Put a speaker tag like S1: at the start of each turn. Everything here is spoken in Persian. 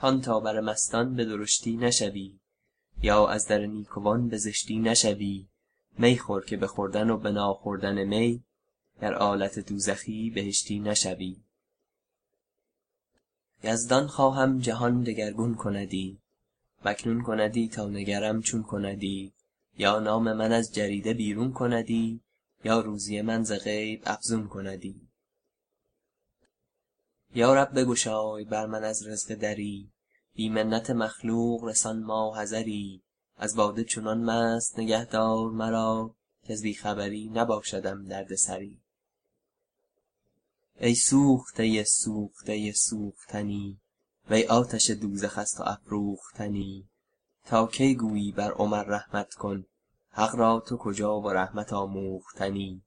S1: هان تا بر مستان به درشتی نشوی. یا از در نیکوان به زشتی نشوی. می خور که به خوردن و به ناخوردن می. گر آلت دوزخی بهشتی نشوی. یزدان خواهم جهان دگرگون کندی. و کندی تا نگرم چون کندی. یا نام من از جریده بیرون کندی. یا روزی من ز غیب افزون کندی. یا رب بگشای بر من از رزق دری بی منت مخلوق رسان ماحضری از باده چنان مست نگه دار مرا کز بی خبری نباشدم درد سری. ای سوخته سوخته سوختنی وی آتش دوزخ از تو افروختنی. تا کی گویی بر عمر رحمت کن حق را تو کجا و رحمت آموختنی.